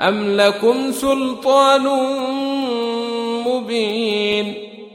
أم لكم سلطان مبين؟